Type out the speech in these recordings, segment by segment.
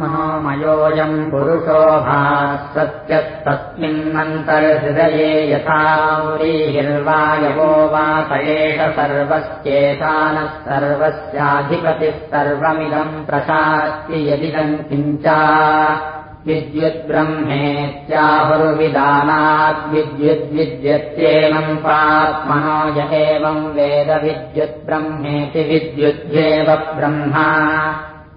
मनोमयोऽयम् पुरुषो भासत्यस्तस्मिन्नन्तर्हृदये यथा व्रीहिर्वायवो वात एष सर्वस्याधिपतिः सर्वमिदम् प्रशास्ति यदिदम् किञ्चा विद्युद्ब्रह्मेत्याहुर्विदानाद्विद्युद्विद्यत्येवम् पात्मनो य एवम् वेदविद्युद्ब्रह्मेति विद्युद्ध्येव ब्रह्मा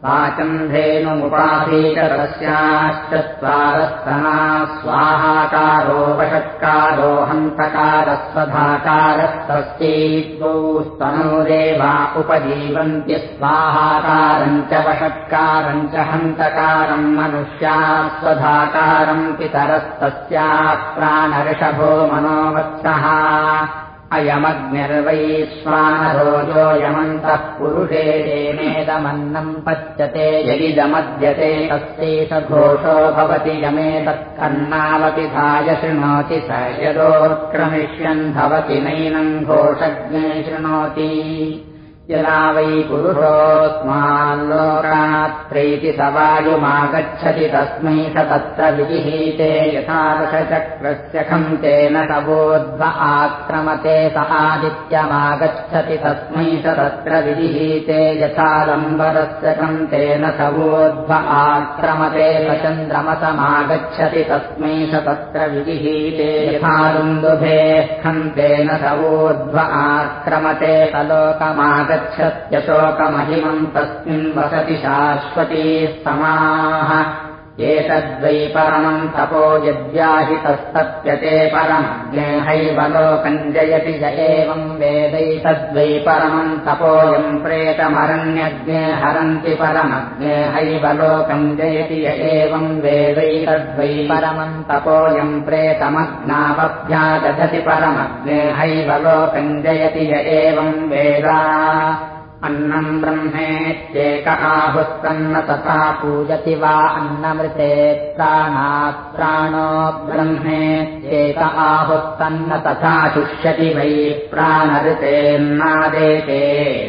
वाचन्धेनुमुपासीकरस्याश्चत्वारस्तना स्वाहाकारोपषत्कारो हन्तकारस्वधाकारस्तस्यैद्वौ स्तनोरेवा उपजीवन्ति स्वाहाकारम् च वषत्कारम् च हन्तकारम् मनुष्या स्वधाकारम् पितरस्तस्याः प्राणऋषभो मनोवत्सः अयमग्निर्वैश्वानरोजोऽयमन्तः पुरुषे येनेदमन्नम् पच्यते यदिदमद्यते तस्यैष घोषो भवति यमेतत्कर्णावपि धाय शृणोति स यदोत्क्रमिष्यन् भवति नैनम् घोषज्ञे शृणोति। यदा वै पुरुषोऽस्माल्लोकात्प्रैति स वायुमागच्छति तस्मै स तत्र विजिहीते यथादशचक्रस्य खन्तेन तवोद्व आक्रमते स आदित्यमागच्छति तस्मै स तत्र विजिहीते यथालम्बरस्य खन्तेन तवोद्व आक्रमते स चन्द्रमसमागच्छति तस्मै स तत्र विजिहीते यथारुन्दुभेः खन्तेन तवोद्व आक्रमते स लोकमागच्छति गच्छत्यशोकमहिमम् तस्मिन् वसति शाश्वती समाः। एतद्वै परमम् तपो यद्याहितस्तप्यते परमज्ञेहैव लोकम् जयति य एवम् वेदैतद्वै परमम् तपोयम् प्रेतमरण्यज्ञे हरन्ति परमज्ञेहैव लोकम् जयति य एवम् वेदैतद्वै परमम् तपोयम् प्रेतमग्नापभ्यादधति परमज्ञेहैव लोकम् जयति य एवम् वेदा अन्नम् ब्रह्मेत्येक आहुस्तन्न तथा पूजति वा अन्नमृते प्राणात् प्राणो ब्रह्मेत्येक आहुस्तन्न तथा शुष्यति वै प्राणऋतेन्नादेते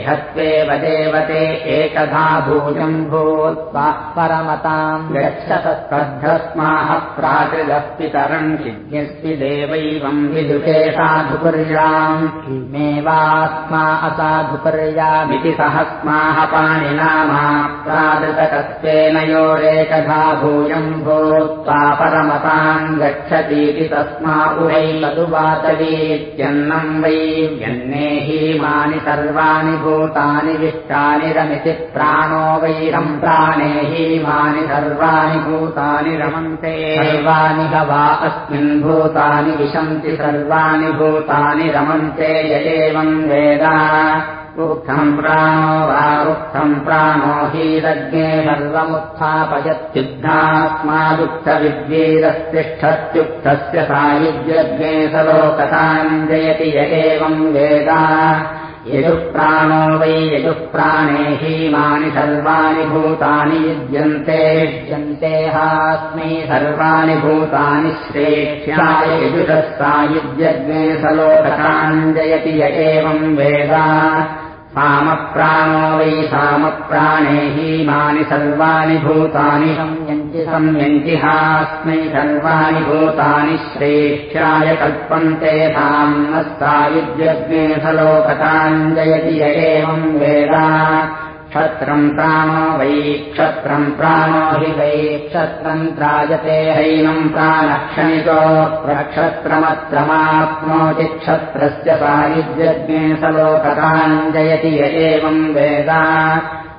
हत्वेव देवते एकधा भूजम् भूत्वा परमताम् गच्छतस्पर्धस्माः प्राकृदः पितरम् किज्ञस्ति देवैवम् विदुषे साधुपर्याम् किमेवास्मा असाधुपर्यामि इति सहस्माः पाणिनामा प्रादृतकत्वेन योरेकधा भूयम् भूत्वा परमताम् गच्छतीति तस्मा उभै तदुवातवीत्यन्नम् वै व्यन्नेहीमानि सर्वाणि भूतानि विष्टानि रमिति प्राणो वैरम् प्राणेहीमानि सर्वाणि भूतानि रमन्ते। सर्वाणि वा अस्मिन् भूतानि विशन्ति सर्वाणि भूतानि रमन्ते। य एवम् वेदा उक्थम् प्राणो वा उक्थम् प्राणो हीरज्ञे सर्वमुत्थापयत्युद्धास्मादुक्तविद्वीरस्तिष्ठत्युक्तस्य सायुज्यज्ञे सलोकताम् जयति य एवम् वेदा यजुःप्राणो वै यजुःप्राणे हीमानि सर्वाणि भूतानि युज्यन्ते युज्यन्ते हास्मै सर्वाणि भूतानि श्रेष्ठ्याय यजुषः सायुज्यज्ञे सलोकताम् जयति य एवम् वेदा सामप्राणो वै सामप्राणे हीमानि सर्वाणि भूतानि संयन्ति संयन्ति हास्मै सर्वाणि भूतानि श्रेष्ठ्याय कल्पन्ते धाम्नः सायुज्यज्ञे सलोकताम् जयति य एवम् वेदा क्षत्रम् प्राणो वै क्षत्रम् प्राणो हि वै क्षत्रम् त्रायते हैनम् प्राणक्षणितो प्रक्षत्रमत्रमाप्नोति क्षत्रस्य सलोकताम् जयति य एवम् वेदा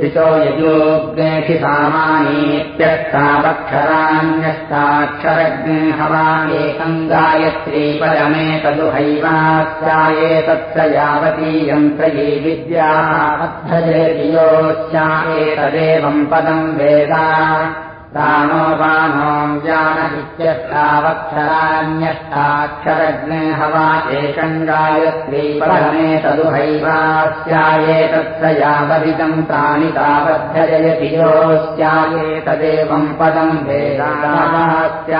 ऋचो यजोग्नेऽखि सामानीत्यष्टावक्षराण्यष्टाक्षरज्ञे हवामेकम् गायत्री परमे तदुहैवास्यायेतत्स यावतीयम् त्रयी विद्या अद्धजयोश्चायेतदेवम् पदम् वेदा प्राणोपानोम् जानवित्यष्टावक्षराण्यष्टाक्षरज्ञे हवा एकम् गायत्री परमे तदुहैवास्यायेतत्स यावदिदम् प्राणि तावद्धजयति योऽस्यायेतदेवम् पदम् वेदास्यायेतदेव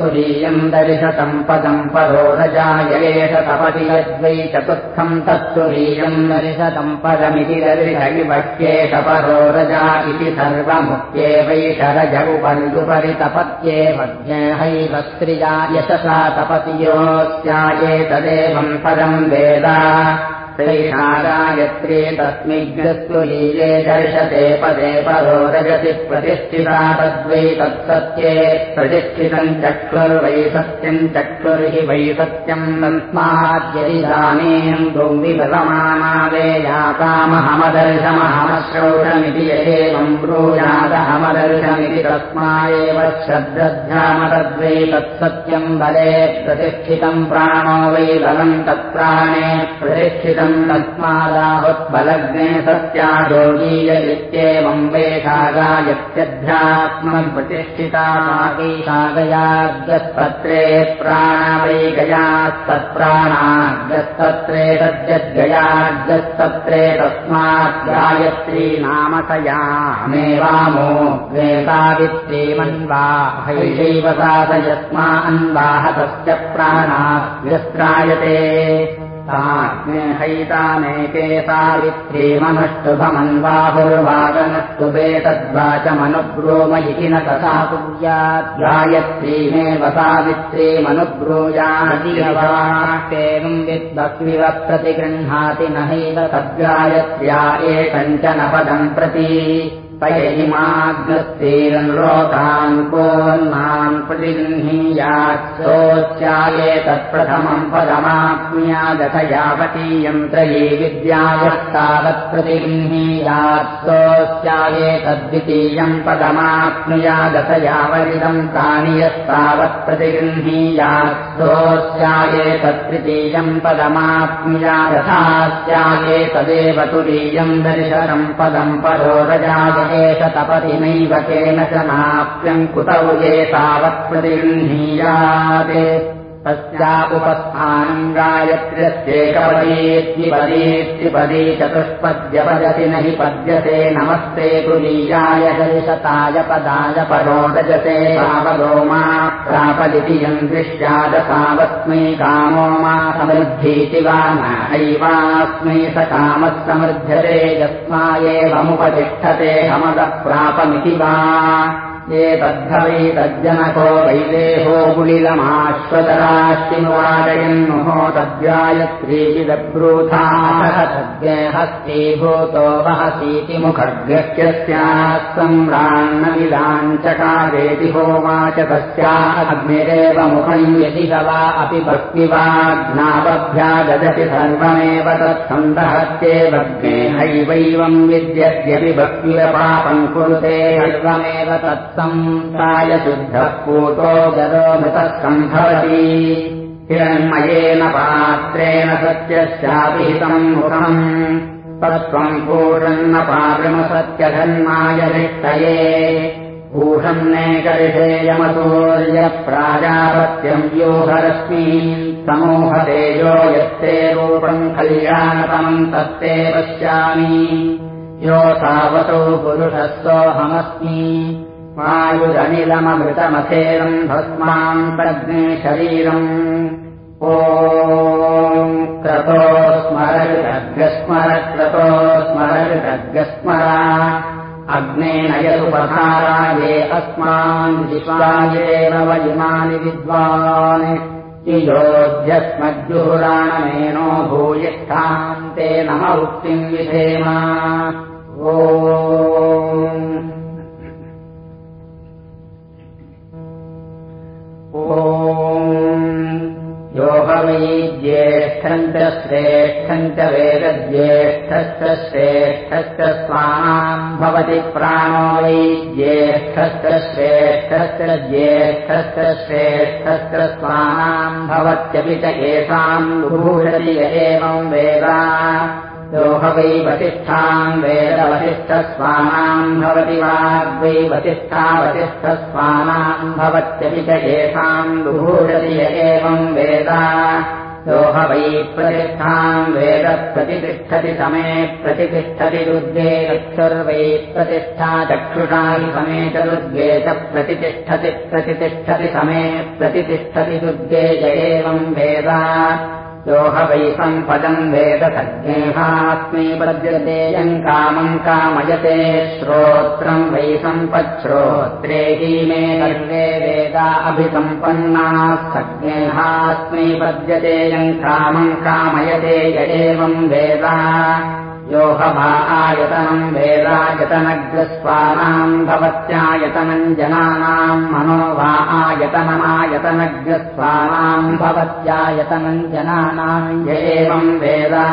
तुरीयम् दर्शतम् पदम् परो रजायेष तपति यद्वै चतुर्थम् तत्तुरीयम् दर्शतम् पदमिति दर्शयिवक्येष परो रजा इति सर्वमुख्ये वै शरजगुपरिदुपरि तपत्येव ज्ञेहैव स्त्रिया यशसा तपति योऽस्यायेतदेवम् पदम् वेद गायत्रे तस्मिग्रस्तुलीये दर्शते पदे रजति प्रतिष्ठिता तद्वै तत्सत्ये प्रतिष्ठितम् चक्षुर्वै सत्यम् चक्षुर्हि वै सत्यम् तस्माद्यदिदानीम् दुर्विभमानादेयातामहमदर्शमहमश्रौषमिति एवम् ब्रूयादहमदर्शमिति तस्मा एव श्रद्ध्यामतद्वै तत्सत्यम् बले प्रतिष्ठितम् प्राणो वै बलम् तत्प्राणे प्रतिष्ठितम् तस्मादाहुत्बलग्ने सत्यादोगीय इत्येवम् वेषागायत्यध्यात्मम् प्रतिष्ठितागयाग्रत्पत्रे प्राणवैगयास्तत्प्राणाग्रस्तत्रे तद्यद्गयाग्रस्तत्रे तस्मात् गायत्री नामकयामेवामो वेदावित्रीमन्वा हैषैव साधयस्मा अन्वाह तस्य प्राणाग्रस्त्रायते हैतानेके सावित्रीमनुष्टुभमन्वाहुर्वागनष्टुभे तद्वाचमनुब्रूम इति न तथा कुर्यात्। गायत्रीमेव सावित्रीमनुब्रूयादिवम् विद्वक्विव प्रतिगृह्णाति न हैव तद्गायत्र्या एकञ्चन पदम् प्रति पयिमाग्रस्तेरनुरोतान् कोन्मान् प्रतिगृह्णीयात् सोच्चाये तत्प्रथमम् पदमाप्नुयादथ यावतीयम् त्रयी विद्यायस्तावत्प्रतिगृह्णीयात् सोच्चाये तद्वितीयम् पदमाप्नुयादथ यावदिदम् प्राणियस्तावत्प्रतिगृह्णीयात् सोच्चाये तत्तृतीयम् पदमाप्नुयादथास्याये तदेव तुरीयम् दर्शनम् पदम् परो रजाय एष तपति नैव केन च नाप्यम् कुतौ ये तावत्प्रतिगृह्णीयात् तस्या उपस्थानम् गायत्र्यस्येकपदीत्युपदीत्युपदी चतुष्पद्यपदति न हि पद्यते। नमस्ते तुलीयाय दर्शताय पदाय परोदजते सावगोमा प्रापदिति यम् दृश्यादसावस्मै कामो मा समृद्धीति वा नैवास्मै स कामः समृध्यते यस्मायेवमुपतिष्ठते हमदः प्रापमिति वा एतद्धवै तज्जनको वैदेहो गुलिलमाश्वतराश्चिनुवादयन्मुहो तद्गायत्रीचिदब्रूथाः तद्गेहस्तीभूतो वहसीति मुखर्गस्याः सम्राण्नमिलाञ्चकारेति होवाच तस्या अग्निरेव मुखम् यदि वा अपि भक्तिवाज्ञापभ्या ददति सर्वमेव तत्सन्दहत्येवग्ने हैवैवम् विद्यद्यपि भक्तिरपापम् कुरुते सर्वमेव तत् संसाय शुद्धः पूतो गरो मृतः सम्भवति। हिरण्मयेन पात्रेण सत्यस्यापिहितम् मुखम्। तत्त्वम् पूषन्न पावृमसत्यधन्माय रिष्टये भूषम् नेकरिषेयमसूर्यप्राजापत्यम् व्यूहरश्मीन् समूहतेजो यत्ते रूपम् कल्याणतमम् तत्ते पश्यामि। यो तावतो पुरुषः सोऽहमस्मि वायुरनिलममृतमथेरम् भस्माम् प्रज्ञे शरीरम्। ओ क्रतो स्मरगस्मर क्रतो स्मरगस्मरा अग्नेन यदुपधाराये अस्मान् विश्वायेव वयुमानि विद्वान्। योध्यस्मद्युहुराणमेनो भूयिष्ठाम् ते नम उक्तिम् विधेम। ओ योगवैज्येष्ठम् च श्रेष्ठम् च वेदज्येष्ठश्च श्रेष्ठश्च स्वानाम् भवति प्राणो वैज्येष्ठश्च श्रेष्ठश्च ज्येष्ठश्च श्रेष्ठश्च स्वानाम् भवत्यपि च येषाम् विभूषति य एवम् वेदा योह वै वसिष्ठाम् वेदवसिष्ठस्वानाम् भवति वाग्वै वसिष्ठावसिष्ठस्वानाम् भवत्यपि च येषाम् विभूषति एवम् वेद। योह वै प्रतिष्ठाम् वेद प्रतिष्ठति समे दुर्गे चक्षुर्वै प्रतिष्ठा चक्षुषायि समे च दुर्गे च प्रतिष्ठति प्रतिष्ठति समे दुर्गे च एवम् वेद योह वै सम्पदम् वेद सज्ञेहास्मै पद्यतेयम् कामम् कामयते श्रोत्रम् वै सम्पच्छ्रोत्रे हि मे सर्वे वेदा अभिसम्पन्नाः सज्ञेहास्मै पद्यतेयम् कामम् कामयते य एवम् वेदा योह वा आयतनम् वेदायतनग्रस्वानाम् भवत्यायतनम् जनानाम् मनो वा आयतनमायतनग्रस्वानाम् भवत्यायतनम् जनानाम् य एवम् वेदा।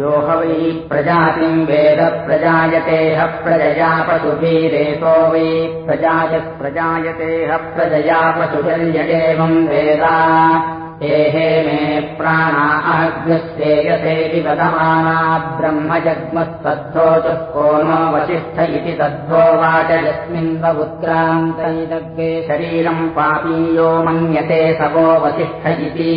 योह वै प्रजातिम् वेद प्रजायतेह प्रजया पशुभिरेतो वै प्रजायः प्रजायतेह प्रजया पशुभिर्य एवम् वेदा हेहे मे प्राणा अग्रस्येयसेति वदमाना ब्रह्मजग्मस्तद्धोचः को नो वसिष्ठ इति तद्धोवाच यस्मिन्वुत्क्रान्तैदग्रे शरीरम् पापीयो मन्यते सवो वसिष्ठ इति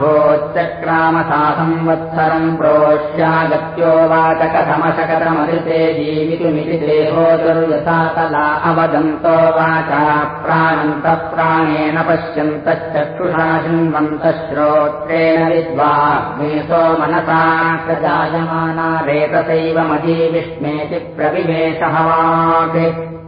भोच्चक्रामसा संवत्सरम् प्रोष्यागत्यो वाचकथमशकतमृते जीवितुमिति देहो दुर्यसा तला अवदन्तो वाचा प्राणन्तः प्राणेन पश्यन्तश्चक्षुषा शृण्वन्तः श्रोत्रेण विद्वाग्नेशो मनसा प्रजायमाना रेतसैव मदी विष्णेति प्रविवेशः वाक्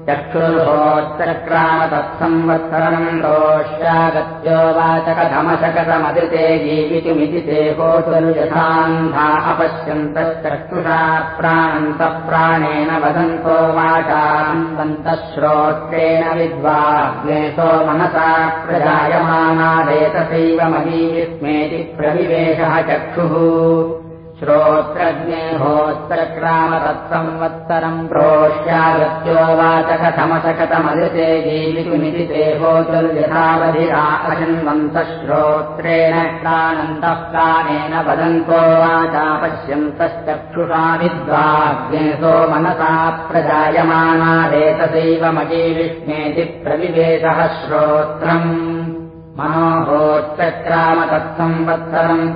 चक्षुर्होच्चक्रामतत्संवत्सरम् दोष्यागत्यो वाचकधमशकतमदिते जीवितुमिति ते गोचुर्यथान्धा अपश्यन्तश्चक्षुषा प्राणन्तः प्राणेन वदन्तो वाचान्तः श्रोत्रेण विद्वाग्नेशो मनसा प्रजायमानादेतसैव मदीविस्मेति प्रविवेशः चक्षुः वाचकथमशकतमदृते जीवितुमिति देहोचुर्यथावधिरा अशन्वन्तः श्रोत्रेण प्राणन्तः प्राणेन वदन्तो वाचा पश्यन्तश्चक्षुषा विद्वाग्नेशो मनसा प्रजायमानादेतसैव मजीविष्णेति प्रविवेशः श्रोत्रम्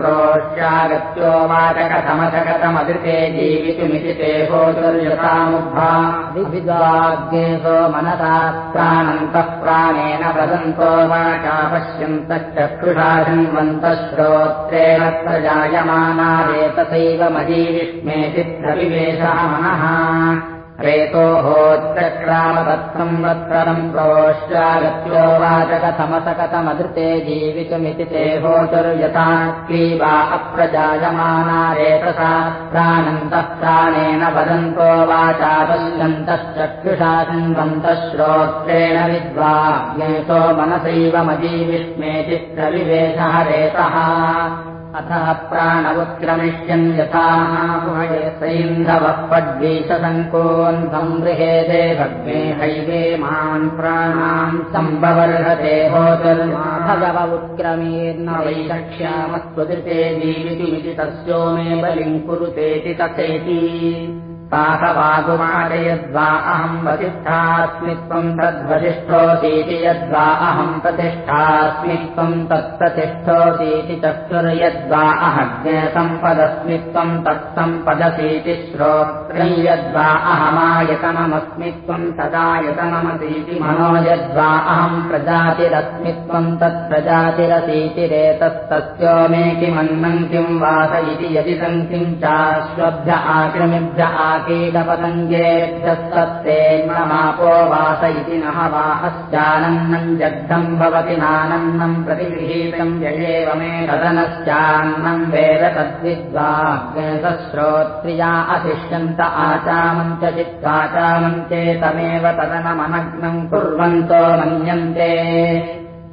प्रोष्यागत्यो वाचकथमशकतमदृते जीवितुमिति ते होचुर्यतामुग्भाग्नेशो मनसा प्राणन्तः प्राणेन वदन्तो वाचा पश्यन्तश्चक्षुषा शृण्वन्तः श्रोत्रेण प्रजायमानादेतसैव मजीविष्मेति प्रविवेशः मनः रेतोहोच्चक्रामतत्संवत्सरम् प्रोष्यागत्यो वाचकथमसकतमधृते जीवितुमिति ते होचुर्यथा क्लीबा अप्रजायमाना रेतसा प्राणन्तः प्राणेन वदन्तो वाचा पश्यन्तश्चक्षुषा शृण्वन्तः श्रोत्रेण विद्वाग्नेशो मनसैव मजीविष्मेति प्रविवेशः रेतः अथः प्राणवुत्क्रमिष्यन् यथा सैन्धवः पड्वीशसङ्कोऽन्धम् गृहेदे भग्ने हैवे मान् प्राणाम् सम्भवर्हते होतर्माधव उत्क्रमेर्न वैलक्ष्यामस्वदृते जीवितुमिति तस्यो मे बलिम् कुरुतेति तथेति पाकवागुमार यद्वा अहम् वसिष्ठास्मि त्वम् तद्वसिष्ठोऽसीति यद्वा अहम् प्रतिष्ठास्मि त्वम् तत्प्रतिष्ठोऽसीति चक्षुर्यद्वा अहज्ञसम्पदस्मि त्वम् तत्सम्पदसीति श्रोत्रम् यद्वा अहमायतनमस्मि त्वम् तदायतनमसीति मनो यद्वा अहम् प्रजातिरस्मि त्वम् तत्प्रजातिरसीति रेतस्तस्यो मे किमन्नम् किम् वास इति यदि सन्तिम् चाश्वभ्य आक्रमिभ्य कीटपतङ्गेभ्यस्तत्तेन्नमापो वास इति नः वाहश्चानन्नम् जग्धम् भवति नानन्नम् प्रतिगृहीतम् ययेव मे तदनश्चान्नम् वेद तद्विद्वाग्श्रोत्रिया अशिष्यन्त आचामम् च चित्त्वाचामम् चेतमेव तदनमनग्नम् कुर्वन्तो मन्यन्ते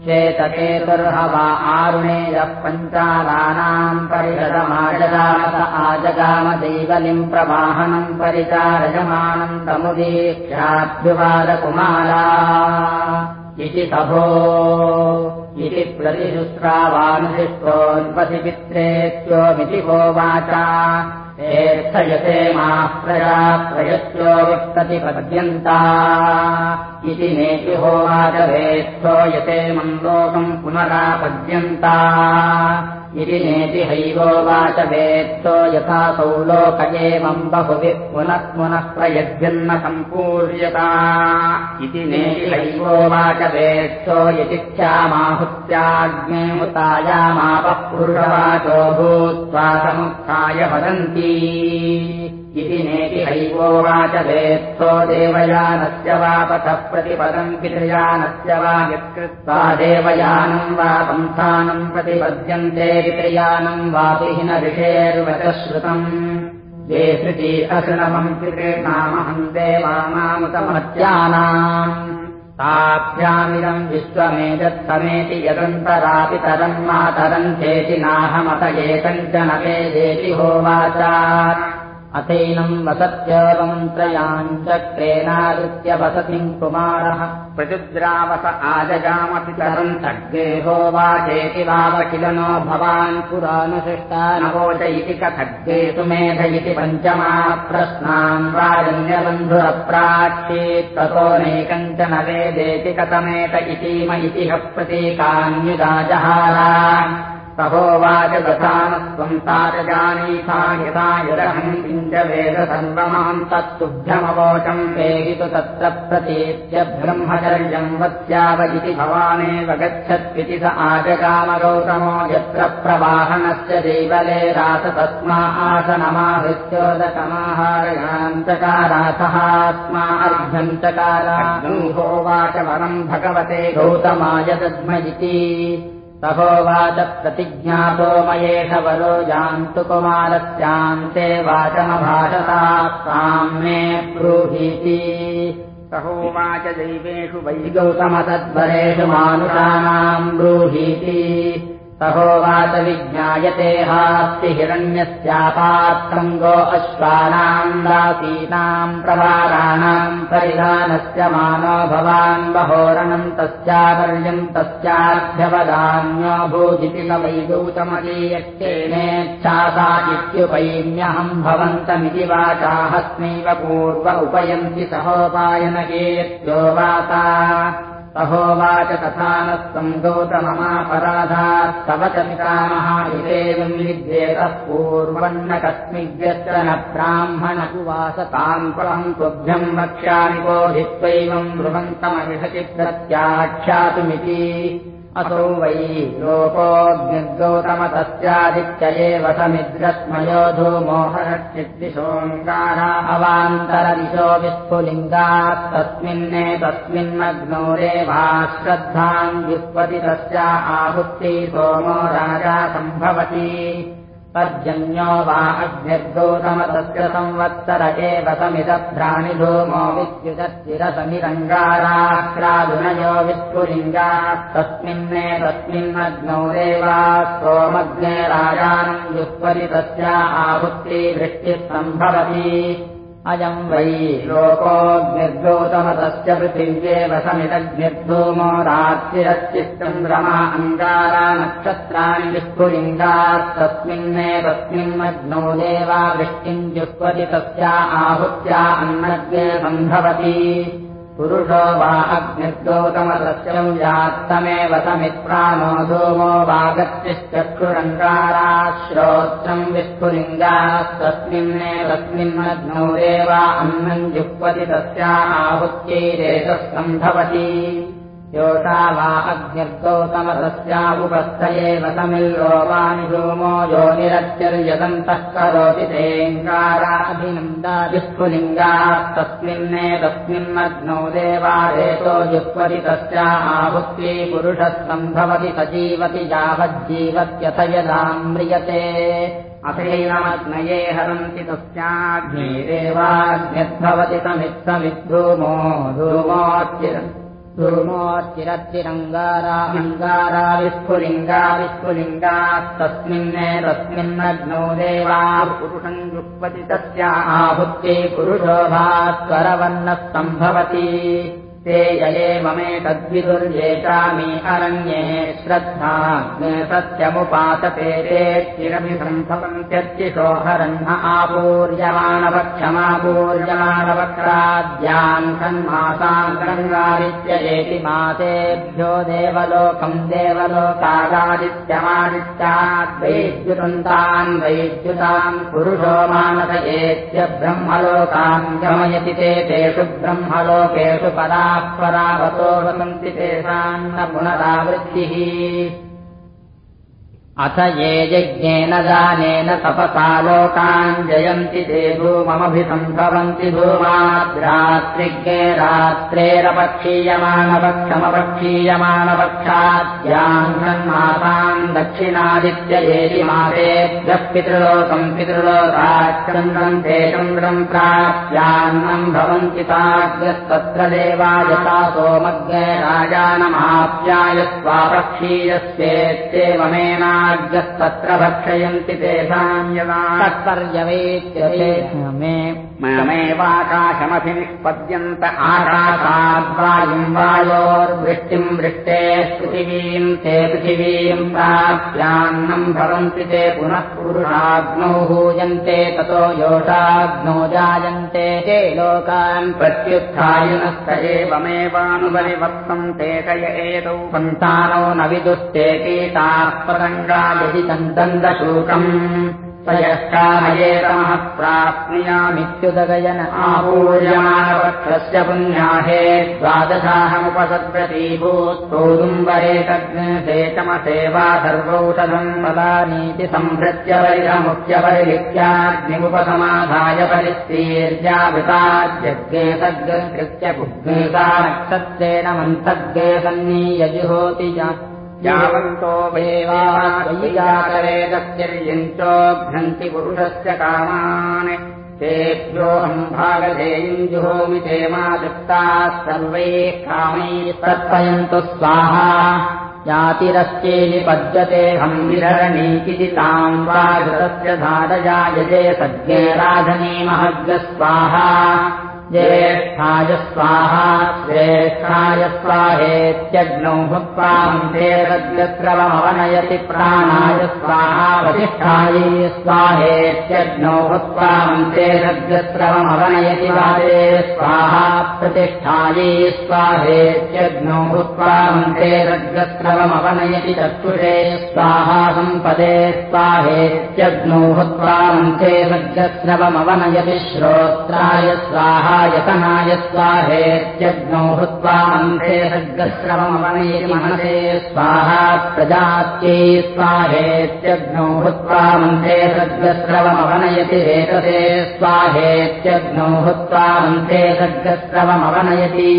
चेतकेतुर्ह वा आरुणेयः पञ्चालानाम् परिषदमाजगामत आजगामदैवलिम् प्रवाहनम् परिचारजमानम् तमुदीक्षाभ्युवादकुमारा इति सभो इति प्रतिशुश्रावानुशिष्टोऽन्वसि पित्रेत्योमिति होवाचा एत्थयते माः प्रजा प्रयत्यो विप्रतिपद्यन्ता इति नेति होवाचवेत्थो यते मन्दोकम् पुनरापद्यन्ता इति नेति हैवोवाच वेत्तो यथा सौलोक एवम् बहुभिः पुनः पुनः प्रयद्यन्न सम्पूर्यता। इति नेति हैवोवाच वेत्तो यति ख्यामाहुत्याग्नेमुतायामापः पुरुषवाचो भूत्वा समुत्थाय वदन्ती हैवोवाच वेत्थो देवयानस्य वा पथः प्रतिपदम् पितृयानस्य वा यत्कृत्वा देवयानम् वा संस्थानम् प्रतिपद्यन्ते पितृयानम् वापिहि न ऋषेर्वचश्रुतम् ये श्रुति असृणमम् पितृनामहम् देवानामुतमत्यानाम् ताभ्यामिदम् विश्वमेतत्समेति यदन्तरापितरम् मातरम् चेति नाहमत एकञ्चन वेदेति होवाच अथैनम् वसत्यवम् त्रयाञ्चक्रेणादृत्य वसतिम् कुमारः प्रचुद्रावस आजगामपि तरम् तद्गेहो वाचेति वाव किल नो भवान् पुरानुशिष्टा नवोच इति कथग्गे सुमेध इति पञ्चमा प्रश्नान् राजन्यबन्धुरप्राक्षेत् ततो नैकञ्चन वेदेति कथमेत प्रतीकान्युदाजहारा सहोवाच दधानस्त्वम् तारजानीथा यथा यदहम् किञ्च वेद सर्वमाम् तत्तुभ्यमवोचम् वेदितु तत्र प्रतीत्य ब्रह्मचर्यम् वत्याव इति भवानेव गच्छत्विति स आजगामगौतमो यत्र प्रवाहनस्य देवले रात तस्मा आसनमाहृत्योदकमाहारयान्तकाराथः स्मा अर्घ्यन्तकाराहोवाच वरम् भगवते गौतमाय दद्म इति सहोवाच प्रतिज्ञातो मयेष वरो जान्तु कुमारस्यान्ते वाचमभाषता साम् मे ब्रूहीति। सहोवाच दैवेषु वै गौतमतद्वरेषु मानुषाणाम् ब्रूहीति सहोवाच विज्ञायते हास्ति हिरण्यस्यापात्रम् गो अश्वानाम् दासीनाम् प्रवाराणाम् परिधानस्य मानो भवान् बहोरणम् तस्यापर्यम् तस्याभ्यवदान्यो भूजिति न गौतमलीयक्षेणेच्छासा इत्युपैम्यहम् भवन्तमिति वाचाहस्मैव पूर्व उपयन्ति सहोपायनकेत्यो वाता अहोवाच तथा नः सङ्गौतममापराधास्तव च पितामः इदेवम् विद्येतः पूर्वन्न कस्मिद्यत्र न ब्राह्मणकुवासताम् परम् तुभ्यम् वक्ष्यामि बोधित्वैवम् ब्रुवन्तमविषति प्रत्याख्यातुमिति असौ वै समिद्रस्मयो धूमोहरचिद्दिशोऽङ्गारा अवान्तरदिशो विस्फुलिङ्गास्तस्मिन्ने तस्मिन्नग्नौ रेवा श्रद्धाम् व्युत्पति तस्या आहुत्यै सोमो राजा सम्भवति पर्जन्यो वा अग्निर्गौतमतस्य संवत्सर एव समिदभ्राणिधूमो विद्युदच्चिरसमिरङ्गाराक्रादुनयो विस्फुलिङ्गाः तस्मिन्ने तस्मिन्नग्नौ देवा सोमग्ने राजानम् व्युत्परि तस्या आहुत्यै वृष्टिः सम्भवति अयम् वै लोकोऽग्निर्गौतमतस्य पृथिव्येव समिदग्निर्धूमो रात्रिरश्चिश्चन्द्रमा अङ्गारा नक्षत्राणि विस्फुलिङ्गास्तस्मिन्ने तस्मिन्मग्नौ देवा वृष्टिम् जुह्वति तस्या आहूत्या अन्नज्ञे सम्भवति पुरुषो वा अग्निर्गौतमतस्यम् यात्तमेव समित्प्राणो धूमो वागच्छिश्चक्षुरङ्गारा श्रोत्रम् विस्फुलिङ्गास्तस्मिन्ने तस्मिन्नग्नौ देवा अन्नम् जुह्वति तस्या आहुत्यैरेतः सम्भवति योषा वा अग्निर्गौतमतस्यामुपस्थ एव समिल्लो वाणि धूमो योनिरत्यर्यदन्तः करोति तेऽङ्गाराभिनन्दादिस्फुलिङ्गास्तस्मिन्ने तस्मिन्नग्नौ देवादेतो जुह्वति तस्या आहुत्यै पुरुषः सम्भवति सजीवति यावज्जीवत्यथ यदाम्रियते अथैनमग्नये हरन्ति तस्याग्निदेवाग्निर्भवति समित्समिद्धूमो धूमोच्चिरन् धूमोच्चिरच्चिरङ्गारा अङ्गारा विस्फुलिङ्गा विस्फुलिङ्गास्तस्मिन्ने तस्मिन्नग्नौ देवा। पुरुषम् जुह्वति तस्या आहुत्यै पुरुषो भास्वरवर्णः सम्भवति ते ययेवमेतद्विदुर्येषामि अरण्ये श्रद्धा सत्यमुपासते ते चिरमि सम्भवन्त्यर्चिषोहरह्न आपूर्यमाणवक्षमापूर्यमाणवक्राद्यान् सन्मासाङ्गङ्गादित्ययेति मासेभ्यो देवलोकम् देवलोकादादित्यमादित्याद्वैद्युतन्तान् वैद्युतान् पुरुषो मानसयेत्य ब्रह्मलोकान् गमयति ते तेषु ब्रह्मलोकेषु पदा परावतो वसन्ति तेषान्न पुनरावृत्तिः अथ ये यज्ञेन दानेन तपसा लोकान् जयन्ति ते भूममभिसम्भवन्ति भूमाद्रात्रिज्ञे रात्रेरपक्षीयमानपक्षमपक्षीयमानपक्षाद्यान्मासान् दक्षिणादित्ययेति मासेभ्यः पितृलोकम् पितृलोकाश्चन्द्रम् ते चन्द्रम् प्राप्यान्नम् भवन्ति ताग्यस्तत्र देवायता सोमज्ञे राजानमाप्यायस्वापक्षीयस्येत्येवमेना त्र भक्षयन्ति तेषाम् यदा तत्पर्यवेत्यमे ममेवाकाशमभि निष्पद्यन्त आकाशाद्वायुम् वायोर्वृष्टिम् वृष्टे पृथिवीम् ते पृथिवीम् प्राप्यान्नम् भवन्ति ते पुनः पुरुषाग्नौ भूयन्ते ततो योषाग्नौ जायन्ते ते लोकान् प्रत्युत्थायुनस्त एवमेवानुपरिवक्तम् ते कय एतौ सन्तानौ न विदुस्ते कीटाः पतङ्गाभिहितम् दन्दशूकम् यष्टामयेतमः प्राप्नुयामित्युदगयन। आपूर्यमाणवक्षस्य पुण्याहे द्वादशाहमुपसद्गतीभूत्सोदुम्बरेतग्नेचमसेवा सर्वौषधम् पदानीति सम्भृत्य परिरमुख्य परिलीर्यावृताद्यज्ञे सद्गृत्य पुग्नेता नक्षत्रेण मन्तज्ञे सन्नीयजुहोति यावन्तो वेवाकरेदश्चर्यञ्चोभ्यन्ति पुरुषस्य कामान् तेभ्योऽहम् भागधेयम् जुहोमि ते मा दत्ताः सर्वैः कामैः तत्पयन्तु स्वाहा यातिरश्चेनिपद्यतेऽहम् विधरणीति ताम् वा घृतस्य धारजायते सद्ये राधनीमहग्रस्वाहा ज्येष्ठाय स्वाहा श्रेष्ठाय स्वाहेत्यग्नौ भुक्त्वान्ते रद्यस्रवमवनयति प्राणाय स्वाहा वसिष्ठायै स्वाहेत्यग्नौ भुक्त्वान्ते रद्यस्रवमवनयति वादे स्वाहा प्रतिष्ठायै स्वाहेत्यग्नौ भुक्त्वान्ते रद्यस्रवमवनयति चक्षुषे स्वाहा सम्पदे स्वाहेत्यग्नौ भुक्त्वान्ते रद्यस्रवमवनयति श्रोत्राय स्वाहा यतनाय स्वाहेत्यग्नौ भूत्वा मन्त्रे सर्गस्रवमवनयति मनसे। स्वाहा प्रजात्यै स्वाहेत्यग्नौ भूत्वा मन्त्रे सर्गस्रवमवनयति रेतसे। स्वाहेत्यग्नौ भूत्वा मन्त्रे सर्गस्रवमवनयति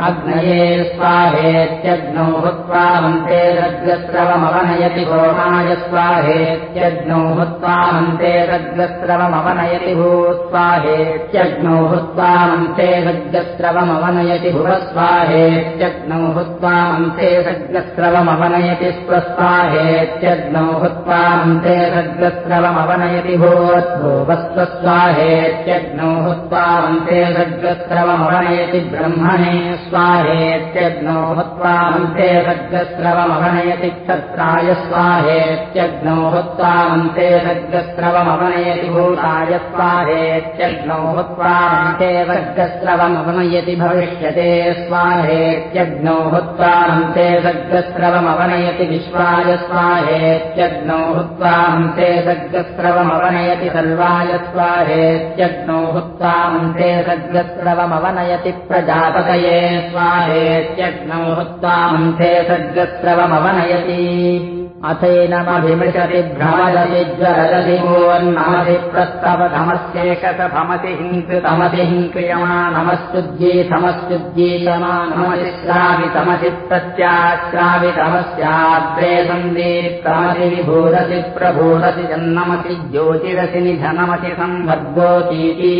अग्नये स्वाहेत्यग्नौ भूत्वा मन्ते रग्रस्रवमवनयति भोमाय स्वाहेत्यग्नौ भूत्वा मन्ते रग्रस्रवमवनयति भूस्वाहेत्यग्नौ भूत्वा मन्ते रग्रस्रवमवनयति भुवस्वाहेत्यग्नौ भूत्वा मन्ते रग्रस्रवमवनयति स्वस्वाहेत्यग्नौ भूत्वा मन्ते रग्रस्रवमवनयति भूवस्वस्वाहेत्यग्नौ भूत्वा मन्ते रग्रस्रवमवनयति ब्रह्मणे स्वाहेत्यग्नौ भूत्वा मन्ते सग्रस्रवमवनयति क्षत्राय स्वाहेत्यग्नौ भूत्वा मन्ते सग्रस्रवमवनयति भूताय स्वाहेत्यग्नौ भूत्वा मन्ते सग्रस्रवमवनयति भविष्यते स्वाहेत्यग्नौ भूत्वा मन्ते सग्रस्रवमवनयति विश्वाय स्वाहेत्यग्नौ भूत्वा मन्ते सग्रस्रवमवनयति सर्वाय स्वाहेत्यग्नौ भूत्वा मन्ते सग्रस्रवमवनयति प्रजापतये स्वाहेत्यग्नौ हुत्वान्ते सर्गस्रवमवनयति अथैनमभिमृशति भ्रमदति ज्वरदधि मोन्नमति प्रस्तवधमस्येकसभमति हिङ्कृतमति हिङ्क्रियमाणमस्तुज्येथमस्तुज्येतमानमति श्रावितमति प्रत्याश्रावितमस्याद्रे सन्दीप्तमति विभूरसि प्रभूरसि जन्नमति ज्योतिरसि निधनमति सम्भद्गोतीति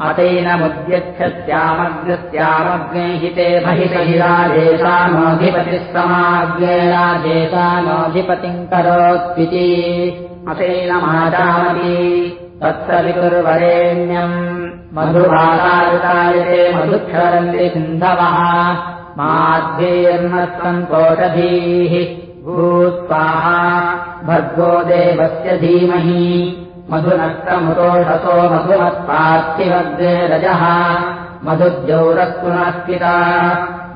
अतैनमुद्यच्छत्यामग्रस्यामग्ने हिते महिषहिराजेशानोऽधिपतिः समाग्ने राजेशानोऽधिपतिम् करोत्विति अथैनमाचामति तत्सवितुर्वरेण्यम् मधुभारायुतायते मधुक्षरन्ति सिन्धवः। माध्येर्नस्तन्तोषधीः भूत्वाहा। भर्गो देवस्य धीमहि मधुनस्तमुतोषसो मधुमत्पार्थिवग्रे रजः मधुद्यौरस्तु नस्तिता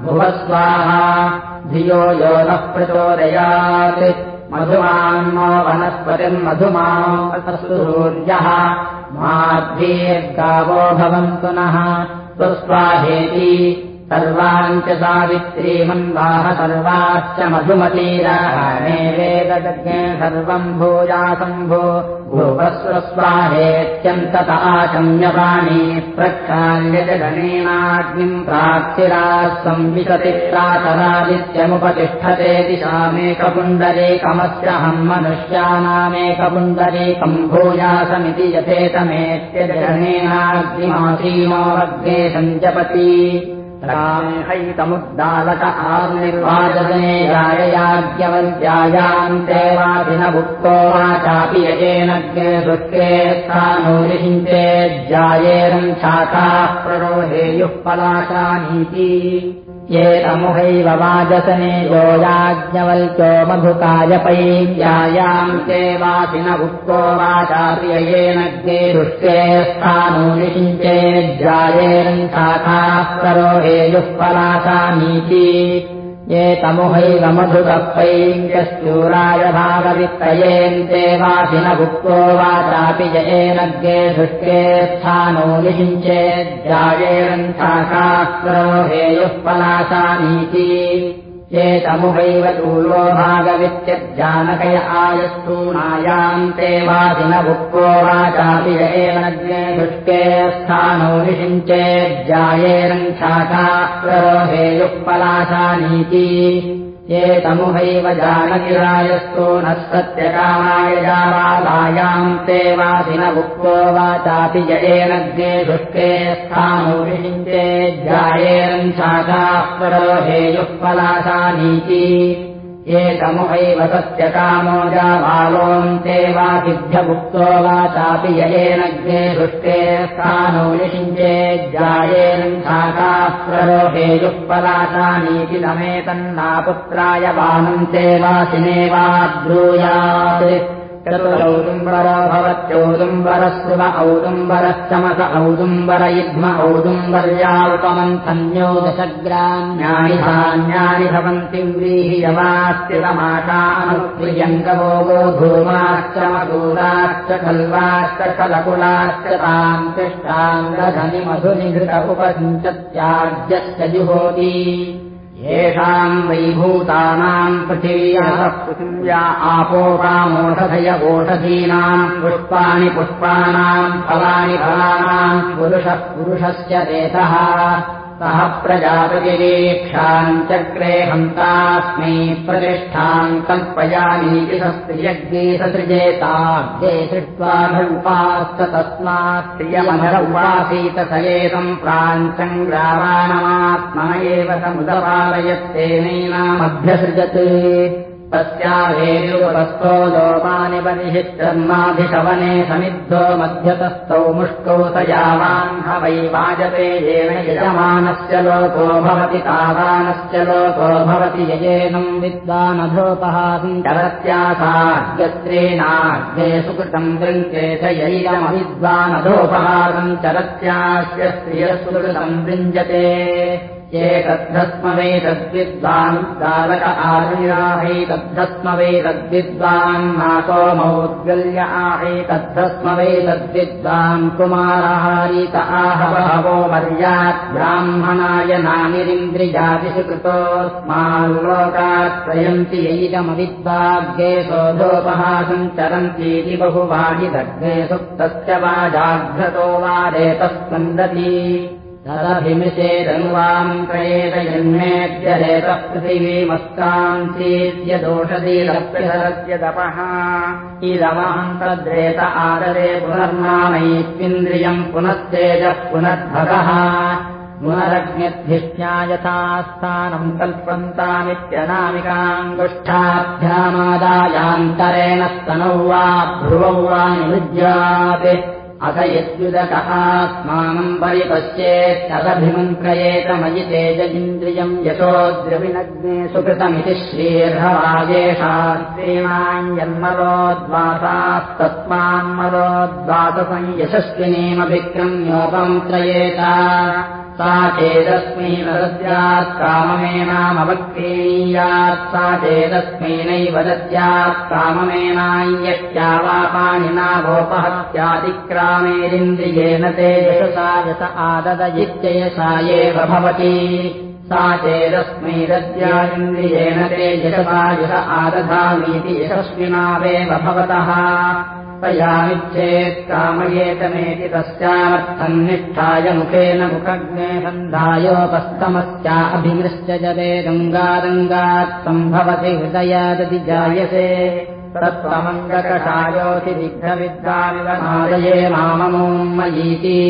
भुवस्वाहा। धियो यो नः प्रचोदयात्। मधुमान्नो वनस्पतिर्मधुमासूर्यः माध्येर्गावो भवन्तु नः। स्वस्वाहेति सर्वान् च सावित्रीमन्वाह सर्वाश्च मधुमतीराणे वेदज्ञे सर्वम् भूयासम्भो भूवस्वस्वाहेत्यन्तत आचम्यपाणी प्रक्षाल्यजगणेनाग्निम् प्राक्षिराः संविशति प्रातरादित्यमुपतिष्ठते दिशामेकपुण्डरीकमस्यहम् मनुष्यानामेकपुण्डरीकम् भूयासमिति यथेतमेत्यजगणेनाग्निमासीनो वग्ने सञ्जपति हैतमुद्दालक आर्निर्वाचने जाययाज्ञवन्त्यायाम् देवादिनभुक्तो वा चापि यजेनज्ञे दुःखे स्थानोरिषिञ्चे ज्यायेरम् शाखाः प्ररोहेयुः पलाशानीति ये तमुहैव वाजसने यो याज्ञवल्क्यो मधुकायपैव्यायाम् ते वासिनभुक्तो वाचाप्रिययेन गे दृष्टे स्थानो निषिञ्चे ज्यायेरम् शाखाः प्ररोहेयुः पलाशानीति ये तमुहैव मधुकप्पैङ्गस्यूराय भागविक्रयेन्ते वासिनभुक्तो वाचापि जयेनज्ञे दृष्टे स्थानो निषिञ्चे ज्यायेरन् शाखास्वरोहेयुः पलाशानीति ये तमुहैव चूलो भागवित्यज्जानकय आयस्थूनायाम् ते वासिनभुक्तो वाचापि जयेनज्ञे दृष्टे स्थानो निषिञ्चे ज्यायेरन् शाखास्वरोहेयुः पलाशानीति ये तमुहैव जानकिरायस्तो नः सत्यकामाय जावालायाम् ते वासिनभुक्तो वाचापि जयेनज्ञे दृष्टे स्थानो विषिञ्चे ज्यायेरन् शाखास्वरोहेयुः पलाशानीति ये तमुहैव सत्यकामो जाबालोऽन्ते वासिभ्यभुक्तो वाचापि ययेनज्ञे दृष्टे स्थानो निषिञ्चे ज्यायेरन् शाखास्वरोहेयुः पलाशानीति नमेतन्नापुत्राय वासिने वा ब्रूयात् चतुरौदुम्बरो भवत्यौदुम्बरस्रुव औदुम्बरश्चमस औदुम्बर युग्म औदुम्बर्या उपमन्थन्यो दशग्राम्याणि धान्यानि भवन्ति व्रीहियवास्तिरमाशानुप्रियङ्गवो गोधूमाश्च मधूराश्च खल्वाश्च कलकुलाश्च ताम् तिष्ठाङ्गधनि मधुनिघृत उपसञ्चत्याज्यश्च जुहोति येषाम् वैभूतानाम् पृथिव्याः पृथिव्या आपोकामोषधय ओषधीनाम् पुष्पाणि पुष्पाणाम् फलानि फलानाम् पुरुषः पुरुषस्य देशः सः प्रजापतिरीक्षाम् चक्रे हन्तास्मै प्रतिष्ठाम् सस्त्रियज्ञे ससृजेताग्रे सृष्ट्वा भूपाश्च तस्मात् प्रियमधर उपासीत स एतम् प्राञ्चम् ग्रावाणमात्मन एव समुदपालयत्तेनैनामभ्यसृजत् तस्यावेरुपस्थो लोपानि बहिश्चर्माभिशवने समिद्धो मध्यतस्थौ मुष्कौ स यावान् वै वाजते येन यजमानस्य लोको भवति तावानस्य लोको भवति यजेनम् विद्वानधोपहासम् चरत्यासाद्यस्त्रेणाग्रे सुकृतम् वृङ्के च यैरमविद्वानधोपहासम् चरत्यास्य स्त्रियसुकृतम् वृञ्जते एतद्धस्म वै तद्विद्वान् दालक आहैतद्धस्म वै तद्विद्वान् नासो मौद्गल्य आहैतद्धस्म वै तद्विद्वान् कुमारहारीत आह बहवो वर्यात् ब्राह्मणाय नानिरिन्द्रियादिषु कृतोऽस्माल्लोकात् प्रयन्ति यैकमविद्वाग्गे शोधोपहासम् चरन्तीति बहुवाडिदग्गे सुप्तस्य वाजाघ्रतो वादेतस्कन्दति तदभिमिषेदनुवाम् क्रयेत जन्मेत्यरेतः पृथिवीमस्कान्तीत्यदोषधीरप्यधरस्य तपः इदमहम् तद्रेत आदरे पुनर्नामैत्विन्द्रियम् पुनस्तेजः पुनर्भगः पुनरग्निर्धिष्ठ्या यथा स्थानम् कल्पन्तामित्यनामिकाङ्गुष्ठाभ्यामादायान्तरेण स्तनौ वा भ्रुवौ वा निरुज्यात् अथ यद्युदकहात्मानम् परिपश्येत्तदभिमन्त्रयेतमयि तेजगिन्द्रियम् यशो द्रविनग्ने सुकृतमिति श्रीर्हवाजेषास्त्रीणाञ्जन्मलोद्वासास्तत्त्वान्मलोद्वाससंयशस्विनीमभिक्रम्योपमन्त्रयेत सा चेदस्मै वदत्यात् काममेनामवक्रीयात् सा चेदस्मैनैव दद्यात् काममेनाय्यत्या वा पाणिना गोपहत्यातिक्रामेरिन्द्रियेण ते यशसा यत आददयित्ययसा एव भवति। सा चेदस्मै दद्या इन्द्रियेण ते यशसा यश आदधामीति यशस्विनावेव भवतः यामिच्छेत् कामयेतमेति तस्यामर्थन्निष्ठाय मुखेन मुखग्ने सन्धायोपस्तमस्या अभिमृश्च जले गङ्गारङ्गात् सम्भवति हृदयादति जायसे तत्त्वमङ्गकषायोतिविघ्नविद्वामिवनादये माममोम् मयीति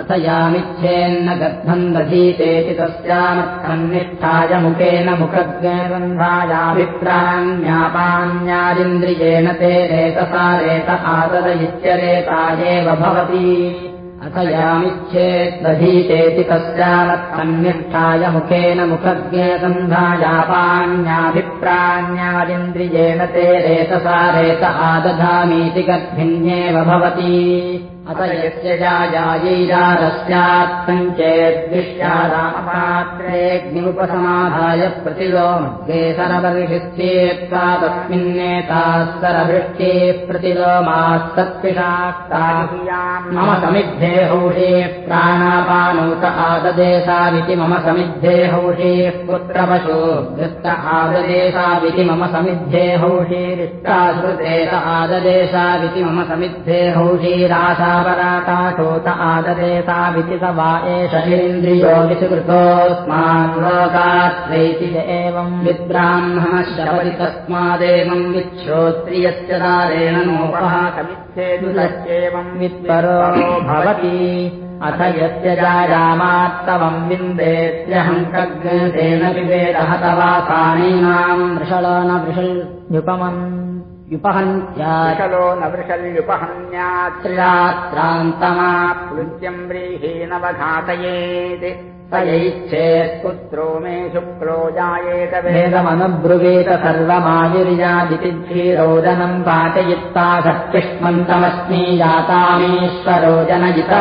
अथ यामिच्छेन्न गर्भम् दधीतेति तस्यामर्थन्निष्ठाय मुखेन मुखग्नेरन्धायाभिप्राण्यापान्यादिन्द्रियेण ते रेतसा रेत आदद इत्यरेता एव भवति। अथ यामिच्छेद्दधीतेति तस्यामर्थन्निष्ठाय मुखेन मुखज्ञसन्धायापान्याभिप्राण्यादिन्द्रियेण ते रेतसा रेत आदधामीति गर्भिन्येव भवति अत यस्य जायैरारस्यात्तम् चेद्विष्यारामपात्रेऽग्निमुपसमाधाय प्रतिलोमग्रे सरवर्षिस्येत्ता तस्मिन्नेताः सरभृष्टेः प्रतिलोमास्तत्पिशाक्तायाम् मम समिद्धे हौषे प्राणापानौत आददेशाविति मम समिद्धे हौषेः पुत्रपशो वृत्त आददेशाविति मम समिद्धे हौषीरिष्टाश्रुतेत आददेशाविति मम समिद्धे हौषीराशा पराकाशोत आददेशाविति स वा एष इन्द्रियो विसुकृतोऽस्मान् लोकात्रैति एवम् विद्ब्राह्मणश्चपति तस्मादेवम् विच्छ्रोत्रियस्य दारेण नोपः कमिच्छेदुलश्चेवम् वित्परो भवति। अथ यस्य जायामात्तवम् विवेदः तवासानीनाम् वृषल न वृषल्युपमम् युपहन्त्याचलो न वृषल्युपहन्यात्रिरात्रान्तमाप्लुत्यम् व्रीहीनवघातयेत् स यैच्छेत् पुत्रो मे शुक्लो जायेत वेदमनुब्रुवीत सर्वमायुर्यादिति धीरोदनम् पाचयित्ता सत्युष्मन्तमस्मि जातामीश्वरोजनजित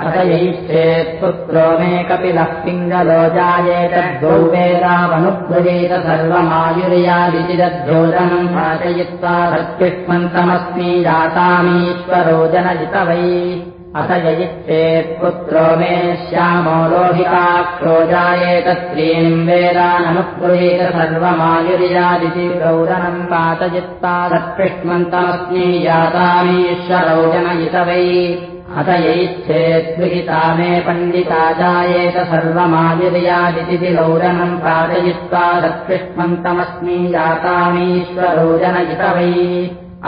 वै अथ यैच्छेत् पुत्रो मे कपिलः पिङ्गलो जायेतद्गौ वेदामनुब्रुवीत सर्वमायुर्यादिति दद्धोदनम् पाचयित्वा सत्युष्मन्तमस्मि जातामीश्वरोजनजित वै अथ ययिच्छेत् पुत्रो मे लोहिताक्षो जायेत स्त्रीम् वेदाननुब्रुवीत सर्वमायुर्यादिति रौदनम् पातयित्ता सत्कृष्मन्तमस्मि जातामीश्वरौजनयित वै अथ यैच्छेद्विहिता मे पण्डिता जायेत सर्वमायुर्यादिति लौरनम् पातयित्वा सत्कृष्मन्तमस्मि जातामीश्वरोजनयित वै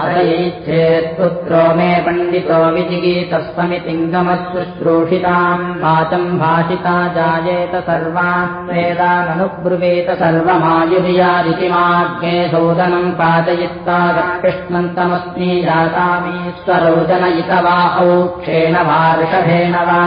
अथ यैच्छेत्पुत्रो मे पण्डितो विजिगीतस्वमितिङ्गमशुश्रूषिताम् वाचम् भाषिता जायेत सर्वान् वेदाननुब्रुवेत सर्वमायुर्यादिति मार्गे सोदनम् पादयित्वा कृष्णन्तमस्मि जातामीश्वरोजनयित वा औक्षेण वा ऋषभेण वा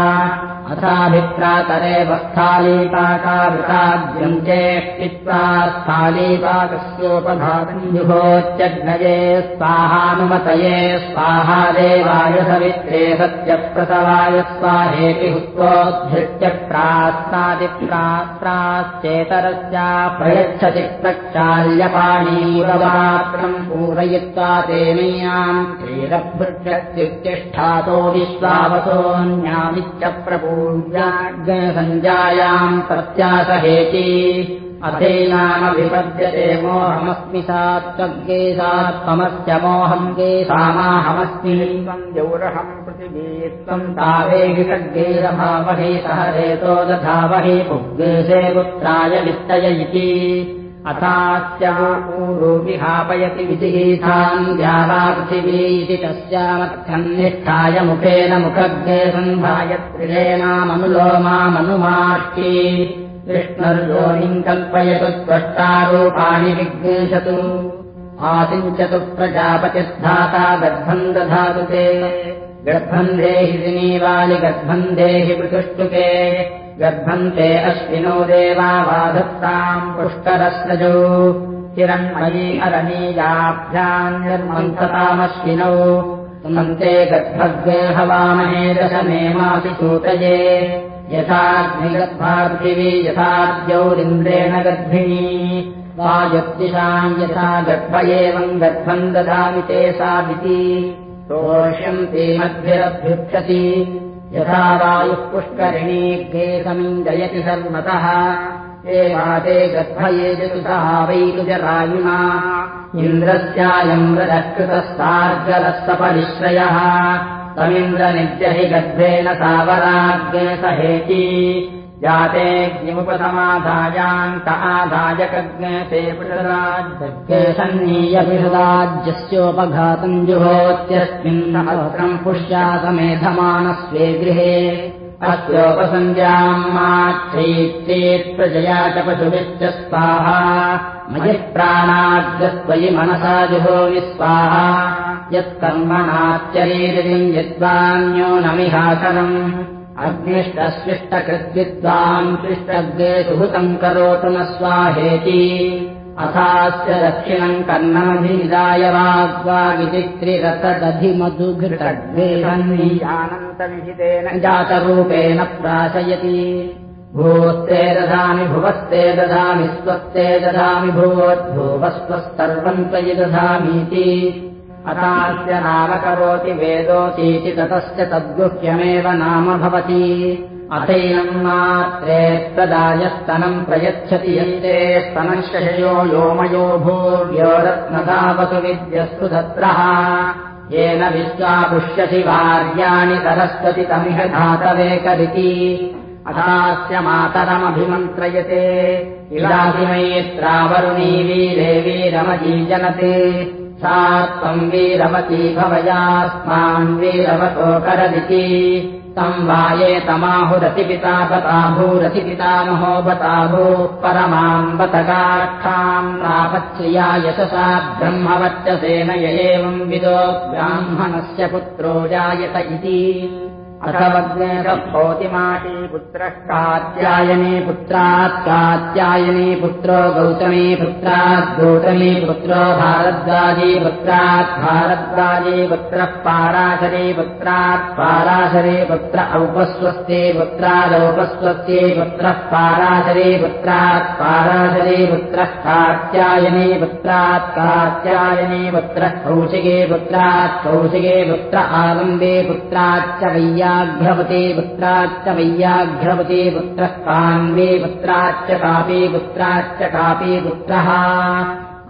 अथाभिप्रातरे स्थालीपाकावृताद्यम् चेष्टित्वा स्थालीपाकस्योपधातुभोत्यग्नये स्वाहानुमतये स्वाहा देवाय सवित्रे सत्यप्रसवाय स्वाहेति हुत्वोद्धृत्य प्रास्तादिप्रास्त्राश्चेतरस्या प्रयच्छति प्रक्षाल्यपाणीरमात्रम् पूरयित्वा तेनीयाम् क्षीरभृत्यत्युत्तिष्ठातो विश्वावसोऽन्यामिच्च प्रपूज्याग्सञ्जायाम् प्रत्यासहेति। अथैनामभिपद्यते मोहमस्मि सात्त्वज्ञे सात्त्वमस्य मोहम् गे सामाहमस्मि जौरहम् पृथिवीत्वम् तावेहिषड्गेरभावहि सह रेतो दधावहि पुग्गेशे पुत्राय वित्तय इति अथास्य विहापयति विजिगीथाम् द्यावापृथिवी इति तस्यामर्थन्निष्ठाय मुखेन मुखग्ने सन्धायत्रिजेनामनुलो मामनुमाष्टि कृष्णर्योनिम् कल्पयतु त्वष्टारूपाणि विघ्नेशतु आसिञ्चतु प्रजापतिर्धाता गर्भम् दधातु ते गर्भम् देहि दिनीवालि गर्भम् देहि पृतुष्टुके गर्भन्ते अश्विनो देवावाधत्ताम् पुष्करस्रजो। हिरण्मयी अरणीयाभ्याम् निर्मन्ततामश्विनौ। सुमन्ते गर्भग्रे हवामहे दशमेमापि सूतये। यथाग्निगर्भापृथिवी यथाद्यौरिन्द्रेण गर्भिणी। वायुक्तिशाम् यथा गर्भ एवम् गर्भम् ददामि ते सादिति सोष्यन्ते मध्यरभ्युक्षति यथा वायुः पुष्करिणीग्रे समिञ्जयति सर्वतः। एवाते गर्भये चतुतः वैरुजरायुना इन्द्रस्यायम् रजकृतस्तार्जलः सपरिश्रयः। तमिन्द्रनित्यहि गर्भेण सावराग्ने सहेति जातेऽग्निमुपसमाधायान्त आधायकज्ञते सन्नीयपिषदाज्यस्योपघातम् जुहोत्यस्मिन् सहस्रम् पुष्यासमेधमानस्वे गृहे अस्योपसञ्ज्याम् माच्छैत्येत्प्रजया च पशुभिश्च स्वाहा मयि प्राणाद्यस्त्वयि मनसा जुहो विस्वाहा यत्कर्मणाच्चरीरिम् यद्वान्यो नमिहासनम् सुहृतम् करोतु न स्वाहेति। अथास्य दक्षिणम् कर्णमभिदाय वाग्वागिचित्रिरतदधिमधुघृतग्रेऽनन्तविहितेन जातरूपेण प्राशयति। भूस्ते ददामि भुवस्ते ददामि स्वस्ते ददामि भूवद्भुवस्त्वस्तर्वम् त्वयि दधामीति अथास्य नाम करोति वेदोतीति ततश्च तद्गुह्यमेव नाम भवति। अथैनम् मात्रे तदायस्तनम् प्रयच्छति यन्ते स्तनशयो योमयो भूर्यो रत्नधावतु विद्यस्तु तत्रः येन विश्वा पुष्यसि वार्याणि सरस्वति तमिह धातवेकरिति। अथास्य मातरमभिमन्त्रयते। इलादिमयित्रावरुणी वीरे वीरमजीजनते सा त्वम् वीरवती भवयास्मान् वीरवतोकरदिति तम् वाये तमाहुरतिपिता बताभूरतिपिता महोबताभूः परमाम् बतकाक्षाम् प्रापत्स्रिया यशसा ब्रह्मवर्चसेन य एवम् विदो ब्राह्मणस्य पुत्रो जायत इति अथवग्नेरभोतिमाटी पुत्रः कात्यायनी पुत्रात् कात्यायनी पुत्रो गौतमी पुत्रात् गौतमी पुत्रो भारद्वाजी पुत्रात् भारद्वाजी पुत्रः पाराशरी पुत्रात् पाराशरी पुत्र औपस्वस्ति पुत्रादौपस्वस्ति पुत्रः पाराशरी पुत्रात् पाराशरी पुत्रः कात्यायनी पुत्रात् कात्यायनी पुत्रः कौशिके पुत्रात् कौशिके पुत्र आलम्बे पुत्राच्च वैयाघ्रवते पुत्राच्च वैयाघ्रवते पुत्रः कान्वे पुत्राच्च कापी पुत्राच्च कापी पुत्रः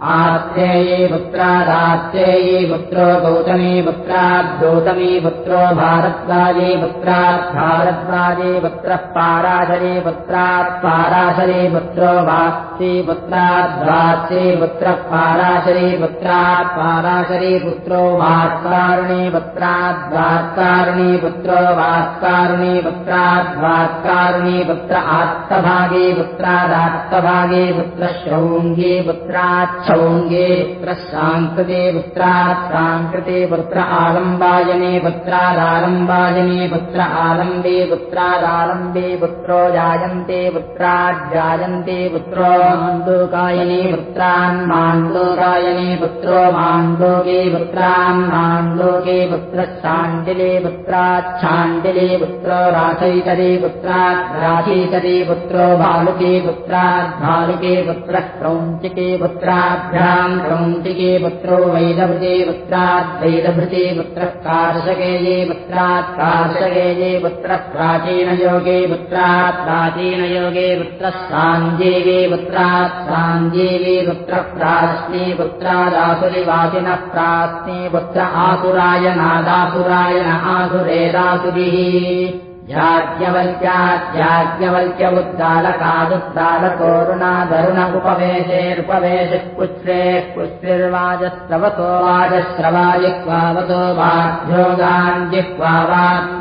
आस्तेये पुत्रादास्तेये पुत्रो गौतमी पुत्रात् गौतमी पुत्रो भारद्वाजे पुत्रात् भारद्वाजे पुत्रः पाराशरे पुत्रात् पाराशरे पुत्रो वास्ति पुत्राद्वास्ये पुत्रः पाराशरे पुत्रात् पाराशरे पुत्रो वात्कारुणे पुत्राद्वात्कारुणे पुत्रो वात्कारुणे पुत्राद्वात्कारुणे पुत्र आत्तभागे पुत्रादात्तभागे पुत्रः शृङ्गे पुत्रात् क्षौङ्गे पुत्रः साङ्कृते पुत्रात् साङ्कृते पुत्र आलम्बायने पुत्रादालम्बायने पुत्र आलम्बे पुत्रादालम्बे पुत्रो जायन्ते पुत्राज्जायन्ते पुत्रो माण्डोकायने पुत्रान् माण्डोकायने पुत्रो माण्डोके पुत्रान् माण्डोके पुत्रः शाण्डिले पुत्राच्छाण्डिले पुत्रो राथैतरे पुत्रात् राथीतरे पुत्रो भालुके पुत्रात् भालुके पुत्रः क्रौञ्चिके पुत्रात् भ्याम् क्रौञ्चिके पुत्रो वैदभृते पुत्रात् वैदभृते पुत्रः कार्षकेये पुत्रात् कार्षकेये पुत्रः प्राचीनयोगे पुत्रात् प्राचीनयोगे पुत्रः साञ्जीवे पुत्रात् साञ्जीवे पुत्रः प्राश्ने पुत्रादासुरिवासिनः प्राश्ने पुत्र आसुराय नादासुराय न आसुरेदासुरिः याज्ञवल्क्याद्याज्ञवल्क्य उद्दालकादुद्दालकोरुणादरुण उपवेशेरुपवेशः पुत्रेः पुत्रिर्वाजस्रवतो वाजस्रवाजिह्वावतो वाध्योगाञ्जिह्वा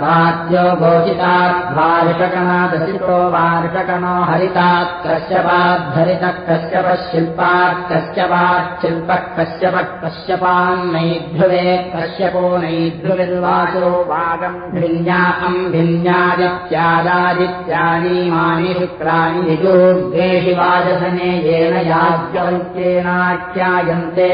वाद्यो घोषिताद्वार्षकणादशितो वार्षकणो हरितात् कश्यपाद्धरितः कश्यपः शिल्पात् कश्यपाच्छिल्पः कश्यपः कश्यपान्नैध्रुवे कश्यपो नैध्रुविर्वाचो वागम् भिन्याहम् भिन्या शुक्राणि निजोग्ेषि वाजसने येन याज्ञवल्क्येनाख्यायन्ते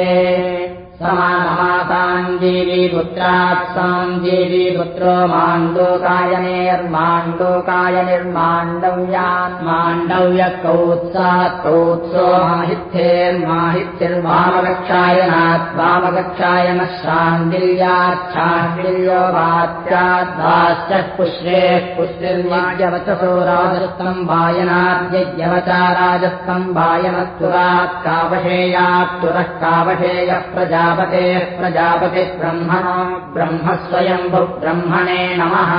समानमासाञ्जीवी पुत्रात् साञ्जीवी पुत्रो माण्डोकायनेर्माण्डोकाय निर्माण्डव्यान् माण्डव्यः कौत्सात् कौत्सो माहित्येर्माहित्यर्वामकक्षायनात् वामकक्षायनः शाण्डिल्याच्छाण्डिल्यो वाच्याद्वाश्च पुष्रेः पुष्टिर्वाजवचसो राजस्तम्भायनाद्यवचा राजस्तम्भायनत्तुरात् कावशेयात्तुरः कावशेयः प्रजा प्रजापतेः प्रजापतिः ब्रह्मणो ब्रह्म स्वयम्भु ब्रह्मणे नमः।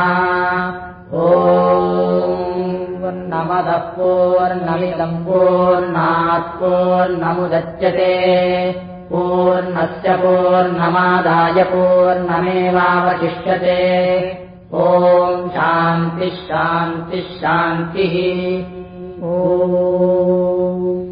ओर्नमदः पूर्णमिदम् पूर्णात्पूर्णमुदच्यते पूर्णस्य पूर्णमादाय पूर्णमेवावशिष्यते। ॐ शान्तिः शान्तिः शान्तिः। ओ